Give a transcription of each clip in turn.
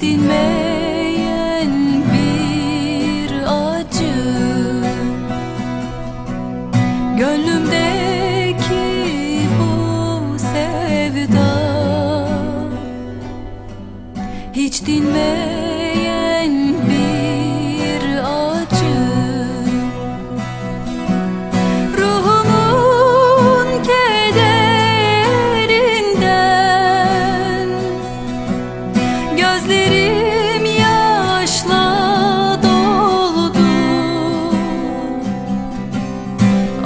dinmeyen bir acı. Gönlümdeki bu sevda Hiç dinmeyen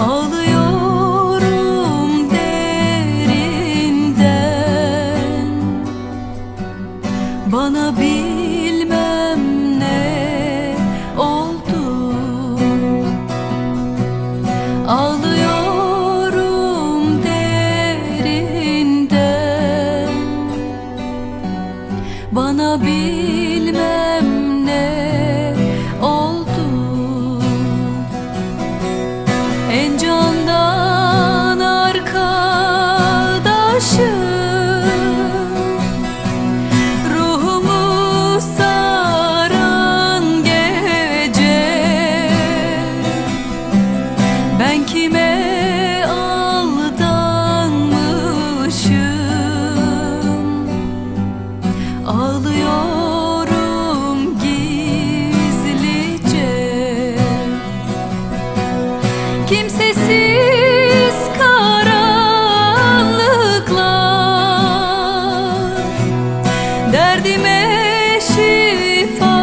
Ağlıyorum derinden. Bana bilmem ne oldu. Ağlıyorum derinden. Bana bilmem ne en arkadaşım. Ruhumu saran gece. Ben kime aldanmışım? Ağlıyor kimsesiz karanlıklar. Derdime şifa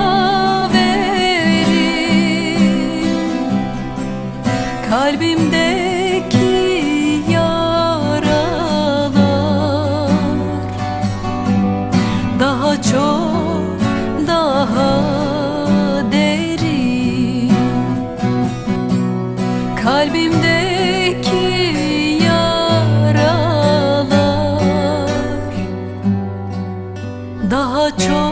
verin. Kalbimde kalbimdeki yaralar. Daha çok